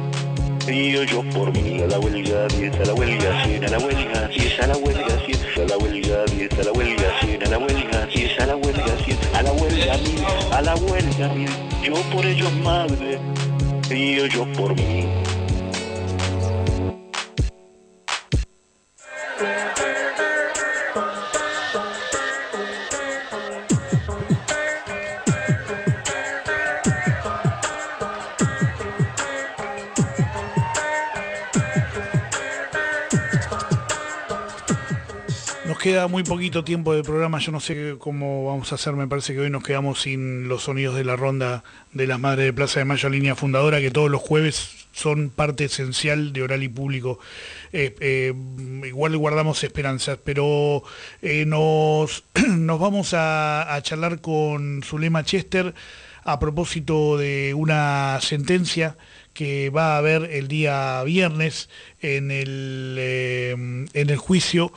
y yo por mí, a la huelga 10, a la huelga 100, a la huelga 10, a la huelga 100, a la huelga 10, a la huelga 100, a la huelga 10, a la huelga 100, a la huelga 1000, a la huelga 1000, yo por ellos madre, y yo por mí. Nos queda muy poquito tiempo de programa, yo no sé cómo vamos a hacer, me parece que hoy nos quedamos sin los sonidos de la ronda de las Madres de Plaza de Mayo, línea fundadora, que todos los jueves son parte esencial de oral y público. Eh, eh, igual guardamos esperanzas, pero eh, nos, nos vamos a, a charlar con Zulema Chester a propósito de una sentencia que va a haber el día viernes en el, en el juicio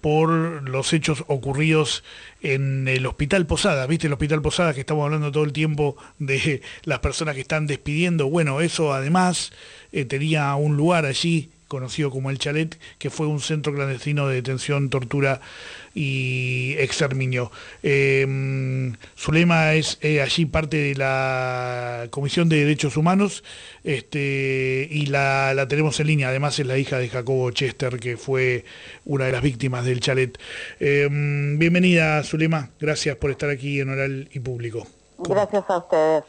por los hechos ocurridos en el Hospital Posada, ¿viste? El Hospital Posada que estamos hablando todo el tiempo de las personas que están despidiendo. Bueno, eso además tenía un lugar allí conocido como el Chalet, que fue un centro clandestino de detención, tortura y exterminio. Eh, Zulema es eh, allí parte de la Comisión de Derechos Humanos este, y la, la, tenemos en línea. Además es la hija de Jacobo Chester, que fue una de las víctimas del Chalet. Eh, bienvenida, Zulema. Gracias por estar aquí en Oral y Público. Gracias a ustedes.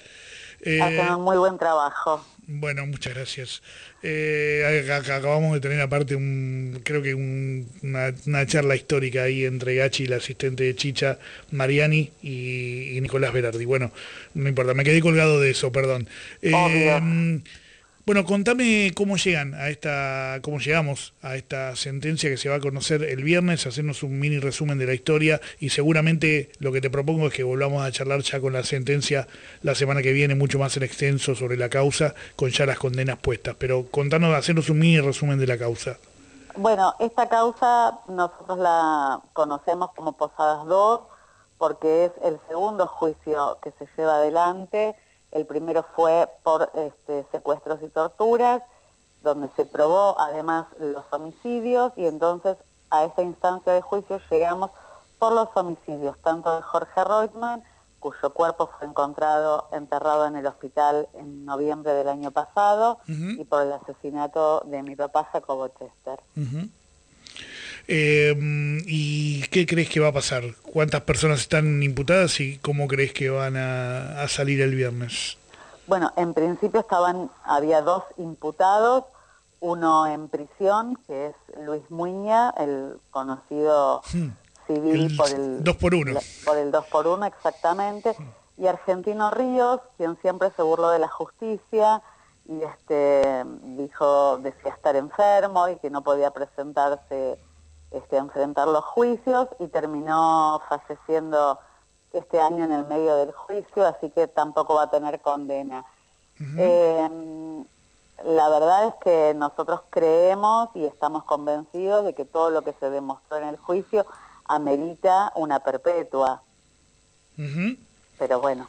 Hacen un muy buen trabajo. Bueno, muchas gracias. Eh, acabamos de tener aparte un, creo que una, charla histórica ahí entre Gachi, la asistente de Chicha, Mariani y, Nicolás Berardi. Bueno, no importa, me quedé colgado de eso, perdón. Eh, bueno, contame cómo llegan a esta, cómo llegamos a esta sentencia que se va a conocer el viernes, hacernos un mini resumen de la historia y seguramente lo que te propongo es que volvamos a charlar ya con la sentencia la semana que viene, mucho más en extenso sobre la causa, con ya las condenas puestas. Pero contanos, hacernos un mini resumen de la causa. Bueno, esta causa nosotros la conocemos como Posadas 2 porque es el segundo juicio que se lleva adelante el primero fue por este, secuestros y torturas, donde se probó además los homicidios y entonces a esta instancia de juicio llegamos por los homicidios, tanto de Jorge Reutemann, cuyo cuerpo fue encontrado enterrado en el hospital en noviembre del año pasado, y por el asesinato de mi papá Jacobo Chester. Em, ¿Y qué crees que va a pasar? ¿Cuántas personas están imputadas y cómo crees que van a, salir el viernes? Bueno, en principio estaban, había dos imputados, uno en prisión, que es Luis Muña, el conocido hmm. civil por el 2 por 1 por el 2 por 1 exactamente, hmm. y Argentino Ríos, quien siempre se burló de la justicia y este dijo decía estar enfermo y que no podía presentarse este, enfrentar los juicios y terminó falleciendo este año en el medio del juicio, así que tampoco va a tener condena. Em, la verdad es que nosotros creemos y estamos convencidos de que todo lo que se demostró en el juicio amerita una perpetua. Pero bueno,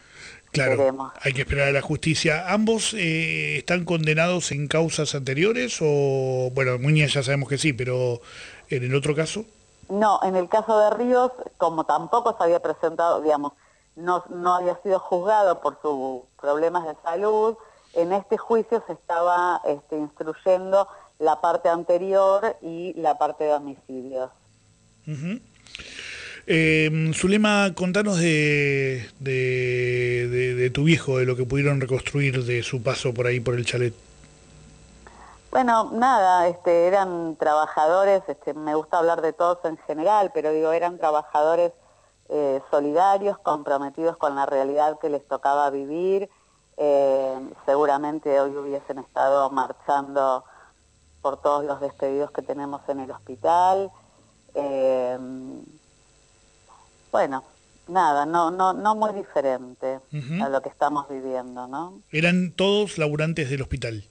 Claro, hay que esperar a la justicia. ¿Ambos eh, están condenados en causas anteriores o, bueno, Muñoz ya sabemos que sí, pero en el otro caso? No, en el caso de Ríos, como tampoco se había presentado, digamos, no, no había sido juzgado por sus problemas de salud, en este juicio se estaba este, instruyendo la parte anterior y la parte de homicidios. Eh, Zulema, contanos de, de, de, tu viejo, de lo que pudieron reconstruir de su paso por ahí, por el chalet. Bueno, nada, este, eran trabajadores, este, me gusta hablar de todos en general, pero digo, eran trabajadores eh, solidarios, comprometidos con la realidad que les tocaba vivir. Eh, seguramente hoy hubiesen estado marchando por todos los despedidos que tenemos en el hospital. Eh, bueno, nada, no, no, no muy diferente a lo que estamos viviendo, ¿no? ¿Eran todos laburantes del hospital?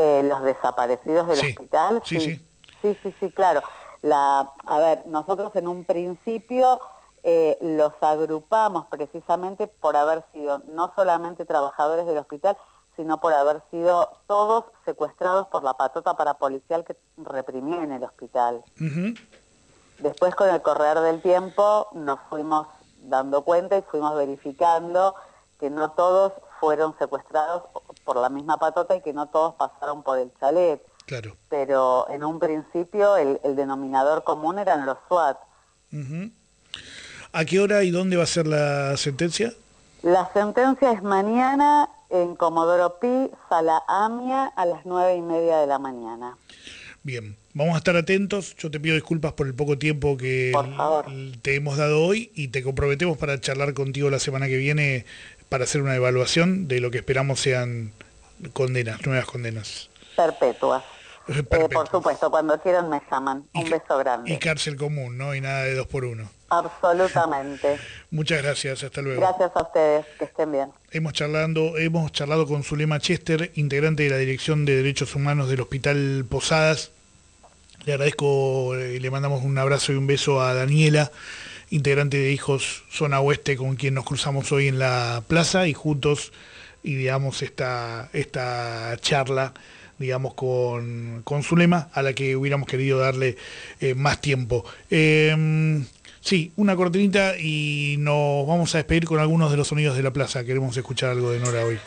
Eh, los desaparecidos del hospital, sí. Sí, sí, sí, sí, claro. La, a ver, nosotros en un principio eh, los agrupamos precisamente por haber sido no solamente trabajadores del hospital, sino por haber sido todos secuestrados por la patota parapolicial que reprimía en el hospital. Después con el correr del tiempo nos fuimos dando cuenta y fuimos verificando que no todos fueron secuestrados por la misma patota y que no todos pasaron por el chalet. Claro. Pero en un principio el, denominador común eran los SWAT. ¿A qué hora y dónde va a ser la sentencia? La sentencia es mañana en Comodoro Pi, Sala Amia, a las nueve y media de la mañana. Bien, Vamos a estar atentos. Yo te pido disculpas por el poco tiempo que te hemos dado hoy y te comprometemos para charlar contigo la semana que viene para hacer una evaluación de lo que esperamos sean condenas, nuevas condenas. Perpetuas. Eh, Perpetuas. por supuesto, cuando quieran me llaman. Un beso grande. Y cárcel común, ¿no? Y nada de dos por uno. Absolutamente. Muchas gracias, hasta luego. Gracias a ustedes. Que estén bien. Hemos charlando, hemos charlado con Zulema Chester, integrante de la Dirección de Derechos Humanos del Hospital Posadas. Le agradezco y le mandamos un abrazo y un beso a Daniela, integrante de Hijos Zona Oeste, con quien nos cruzamos hoy en la plaza y juntos ideamos esta, esta charla digamos, con, con Zulema, a la que hubiéramos querido darle eh, más tiempo. Eh, sí, una cortinita y nos vamos a despedir con algunos de los sonidos de la plaza. Queremos escuchar algo de Nora hoy.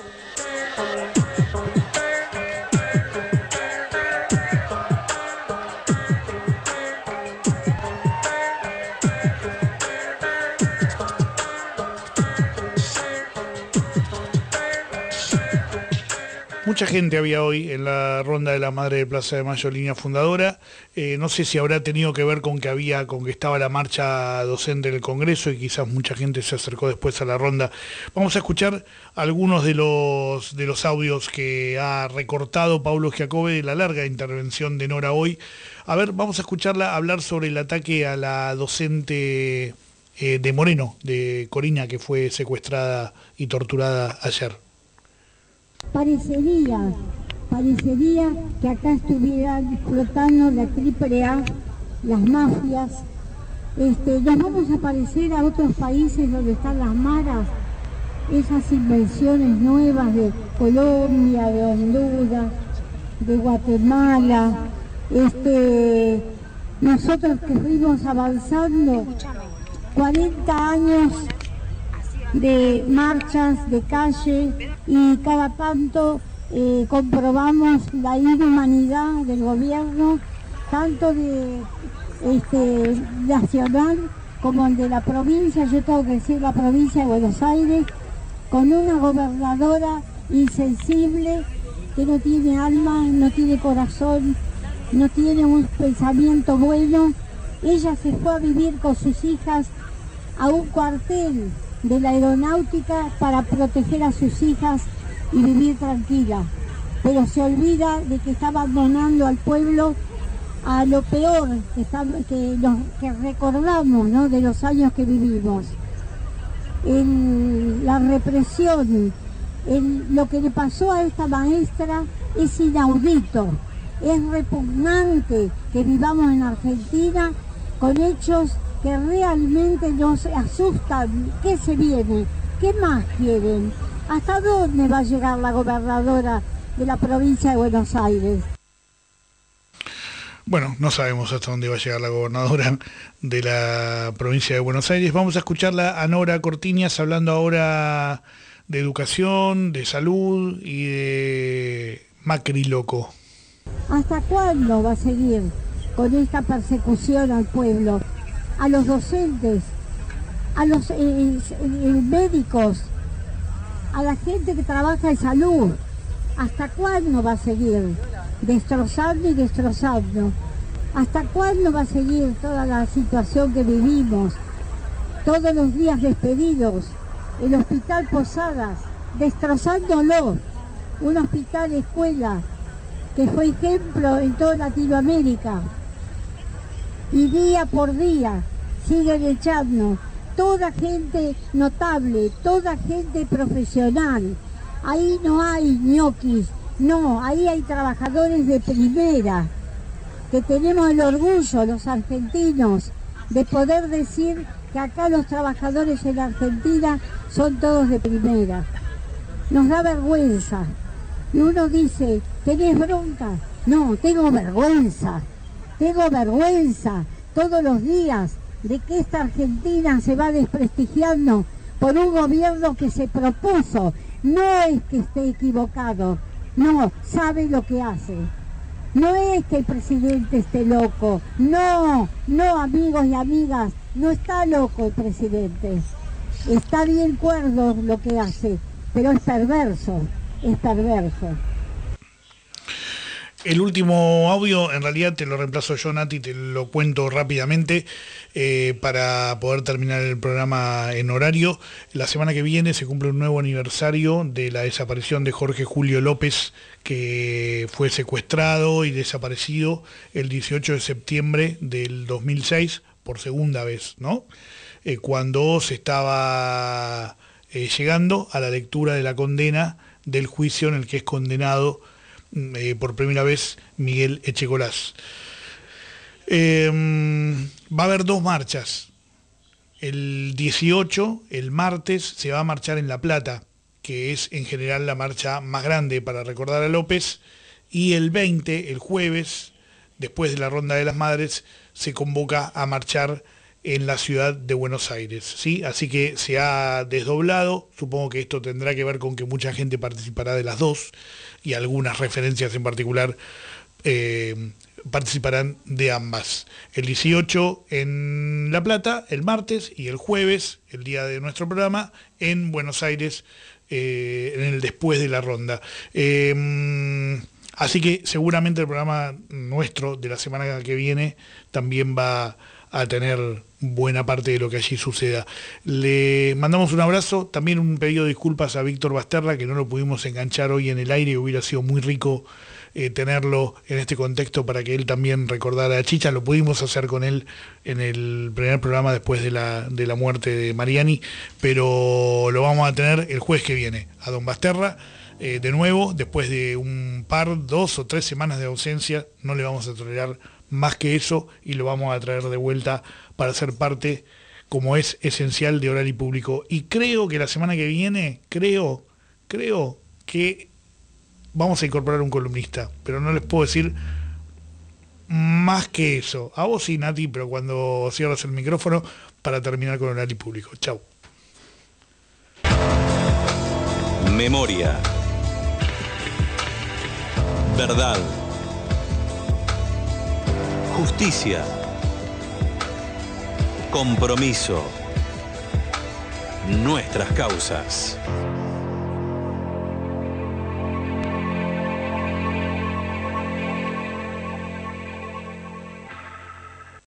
Mucha gente había hoy en la ronda de la Madre de Plaza de Mayo, línea fundadora. Eh, no sé si habrá tenido que ver con que había, con que estaba la marcha docente del Congreso y quizás mucha gente se acercó después a la ronda. Vamos a escuchar algunos de los de los audios que ha recortado Paulo Giacobbe de la larga intervención de Nora hoy. A ver, vamos a escucharla hablar sobre el ataque a la docente eh, de Moreno, de Corina, que fue secuestrada y torturada ayer. Parecería, parecería que acá estuvieran explotando la triple las mafias. Este, nos vamos a parecer a otros países donde están las maras, esas invenciones nuevas de Colombia, de Honduras, de Guatemala. Este, nosotros que fuimos avanzando 40 años de marchas de calle y cada tanto eh, comprobamos la inhumanidad del gobierno, tanto de este, nacional como de la provincia, yo tengo que decir la provincia de Buenos Aires, con una gobernadora insensible que no tiene alma, no tiene corazón, no tiene un pensamiento bueno. Ella se fue a vivir con sus hijas a un cuartel de la aeronáutica para proteger a sus hijas y vivir tranquila. Pero se olvida de que está abandonando al pueblo a lo peor que, recordamos ¿no? de los años que vivimos. El- la represión, el- lo que le pasó a esta maestra es inaudito. Es repugnante que vivamos en Argentina con hechos que realmente nos asustan. ¿Qué se viene? ¿Qué más quieren? ¿Hasta dónde va a llegar la gobernadora de la provincia de Buenos Aires? Bueno, no sabemos hasta dónde va a llegar la gobernadora de la provincia de Buenos Aires. Vamos a escucharla a Nora Cortiñas hablando ahora de educación, de salud y de Macri loco. ¿Hasta cuándo va a seguir con esta persecución al pueblo, a los docentes, a los eh, eh, médicos, a la gente que trabaja en salud? ¿Hasta cuándo va a seguir destrozando y destrozando? ¿Hasta cuándo va a seguir toda la situación que vivimos? Todos los días despedidos, el hospital Posadas, destrozándolo, un hospital escuela que fue ejemplo en toda Latinoamérica. Y día por día siguen echando toda gente notable, toda gente profesional. Ahí no hay ñoquis, no, ahí hay trabajadores de primera, que tenemos el orgullo, los argentinos, de poder decir que acá los trabajadores en Argentina son todos de primera. Nos da vergüenza. Y uno dice, ¿tenés bronca? No, tengo vergüenza. Tengo vergüenza todos los días de que esta Argentina se va desprestigiando por un gobierno que se propuso. No es que esté equivocado, no, sabe lo que hace. No es que el presidente esté loco, no, no amigos y amigas, no está loco el presidente. Está bien cuerdo lo que hace, pero es perverso, es perverso. El último audio, en realidad te lo reemplazo yo, Nati, te lo cuento rápidamente eh, para poder terminar el programa en horario. La semana que viene se cumple un nuevo aniversario de la desaparición de Jorge Julio López, que fue secuestrado y desaparecido el 18 de septiembre del 2006 por segunda vez, ¿no? Eh, cuando se estaba eh, llegando a la lectura de la condena del juicio en el que es condenado eh, por primera vez Miguel Echecolás. Em, va a haber dos marchas. El 18, el martes, se va a marchar en La Plata, que es en general la marcha más grande para recordar a López, y el 20, el jueves, después de la Ronda de las Madres, se convoca a marchar en la ciudad de Buenos Aires. ¿sí? Así que se ha desdoblado, supongo que esto tendrá que ver con que mucha gente participará de las dos y algunas referencias en particular eh, participarán de ambas. El 18 en La Plata, el martes, y el jueves, el día de nuestro programa, en Buenos Aires, eh, en el después de la ronda. Eh, así que seguramente el programa nuestro de la semana que viene también va a tener buena parte de lo que allí suceda. Le mandamos un abrazo, también un pedido de disculpas a Víctor Basterra, que no lo pudimos enganchar hoy en el aire, hubiera sido muy rico eh, tenerlo en este contexto para que él también recordara a Chicha. Lo pudimos hacer con él en el primer programa después de la, de la muerte de Mariani, pero lo vamos a tener el jueves que viene, a don Basterra. Eh, de nuevo, después de un par, dos o tres semanas de ausencia, no le vamos a tolerar más que eso y lo vamos a traer de vuelta para ser parte, como es esencial, de oral público. Y creo que la semana que viene, creo, creo que vamos a incorporar un columnista, pero no les puedo decir más que eso. A vos sí, Nati, pero cuando cierras el micrófono para terminar con oral y público. Chau. Memoria. Verdad Justicia. Compromiso. Nuestras causas.